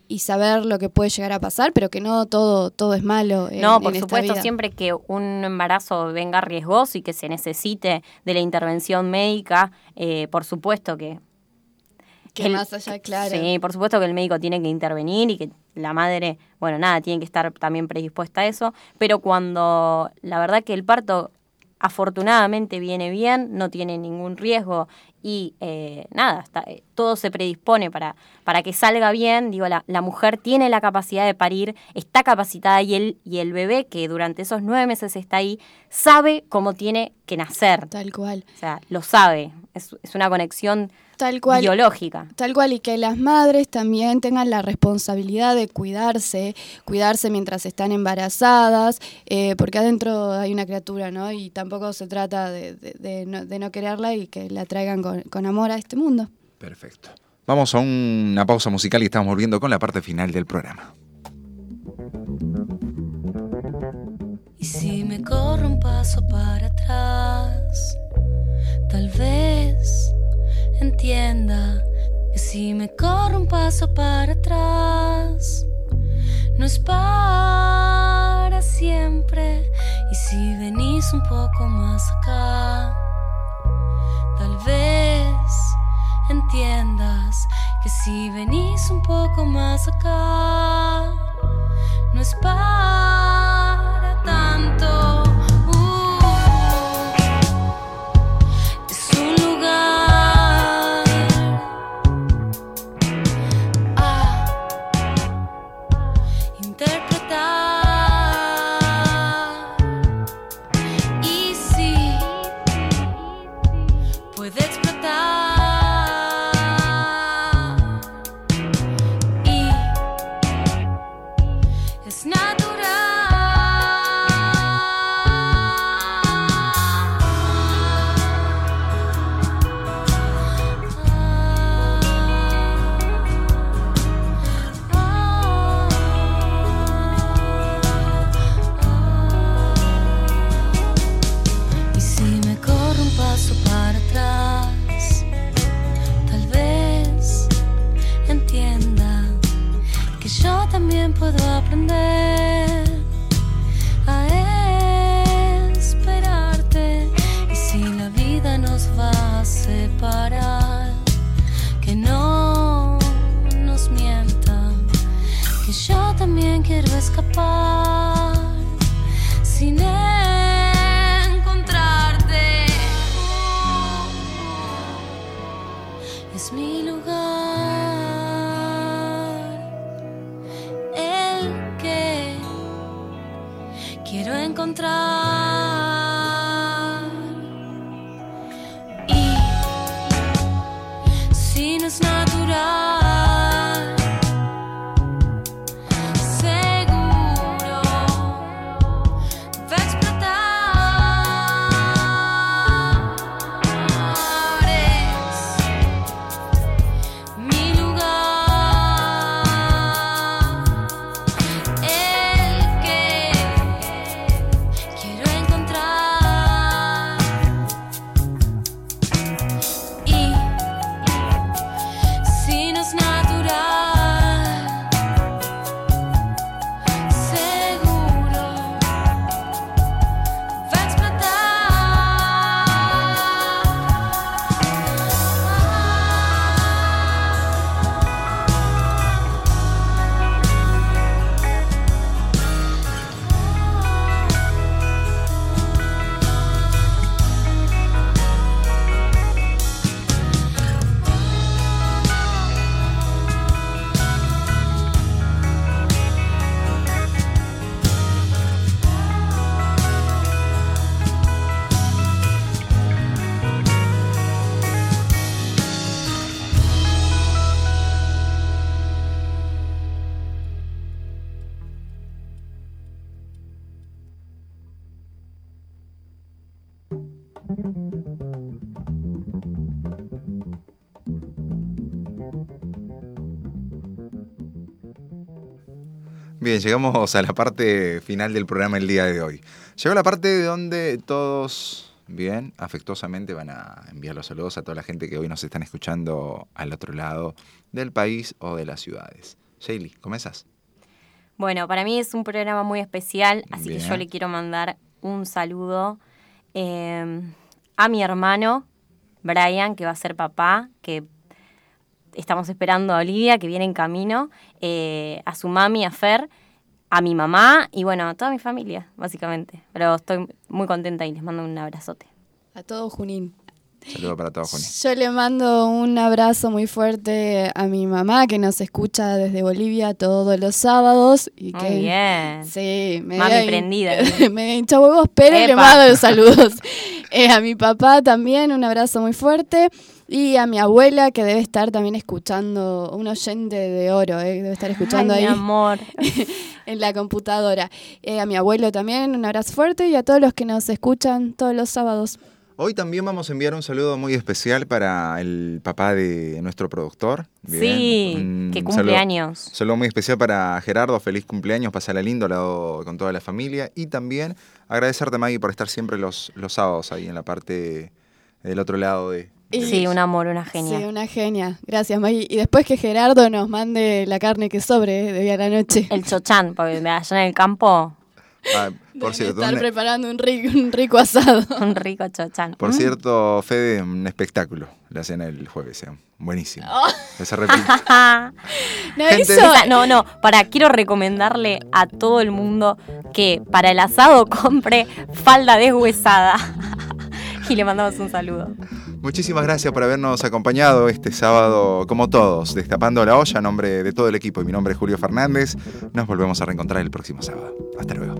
y saber lo que puede llegar a pasar, pero que no todo, todo es malo. En, No, por en esta supuesto, vida. siempre que un embarazo venga riesgoso y que se necesite de la intervención médica, eh, por supuesto que... Que más allá, claro. Sí, por supuesto que el médico tiene que intervenir y que la madre, bueno, nada, tiene que estar también predispuesta a eso, pero cuando la verdad que el parto afortunadamente viene bien, no tiene ningún riesgo y eh, nada, está- eh, todo se predispone para, para que salga bien, digo, la, la mujer tiene la capacidad de parir, está capacitada y el, y el bebé que durante esos nueve meses está ahí, sabe cómo tiene que nacer. Tal cual. O sea, lo sabe, es, es una conexión Tal cual. biológica. Tal cual, y que las madres también tengan la responsabilidad de cuidarse, cuidarse mientras están embarazadas, eh, porque adentro hay una criatura, ¿no? Y tampoco se trata de, de- de no, de no quererla y que la traigan con, con amor a este mundo. Perfecto. Vamos a una pausa musical y estamos volviendo con la parte final del programa. Y si me corro un paso para atrás, tal vez entienda que si me corro un paso para atrás, no es para siempre. Y si venís un poco más acá, tal vez entiendas que si venís un poco más acá, Bien, llegamos a la parte final del programa el día de hoy. Llegó la parte donde todos, bien, afectuosamente van a enviar los saludos a toda la gente que hoy nos están escuchando al otro lado del país o de las ciudades. Shaylee, ¿comenzás? Bueno, para mí es un programa muy especial, así que yo le quiero mandar un saludo eh, a mi hermano, Brian, que va a ser papá, que estamos esperando a Olivia, que viene en camino, eh, a su mami, a Fer, a mi mamá y bueno, a toda mi familia, básicamente. Pero estoy muy contenta y les mando un abrazote. A todo Junín. Saludo para todos, Juni. Yo le mando un abrazo muy fuerte a mi mamá que nos escucha desde Bolivia todos los sábados. Y Muy que, bien. Sí, me Mami dio- prendida. me hincha huevos, pero le Epa. mando los saludos. Eh, a mi papá también un abrazo muy fuerte. Y a mi abuela que debe estar también escuchando, un oyente de oro, eh, debe estar escuchando Ay, mi ahí. amor. en la computadora. Eh, a mi abuelo también un abrazo fuerte y a todos los que nos escuchan todos los sábados. Hoy también vamos a enviar un saludo muy especial para el papá de nuestro productor. Bien, Sí, un que saludo- cumple años. Saludo muy especial para Gerardo, feliz cumpleaños, pasala lindo al lado con toda la familia. Y también agradecerte, Maggie, por estar siempre los, los sábados ahí en la parte del otro lado de... Sí, un amor, una genia. Sí, una genia. Gracias, Maggie. Y después que Gerardo nos mande la carne que sobre de hoy a la noche. El chochán, porque allá en el campo Ah, por cierto, estar un- preparando un rico, un rico asado. Un rico chochán. por cierto, Fede, un espectáculo. La cena el jueves, eh. buenísimo. Oh. Se repite. no, Gente- no, no, para, quiero recomendarle a todo el mundo que para el asado compre falda deshuesada. y le mandamos un saludo. Muchísimas gracias por habernos acompañado este sábado, como todos, destapando la olla a nombre de todo el equipo. Mi nombre es Julio Fernández. Nos volvemos a reencontrar el próximo sábado. Hasta luego.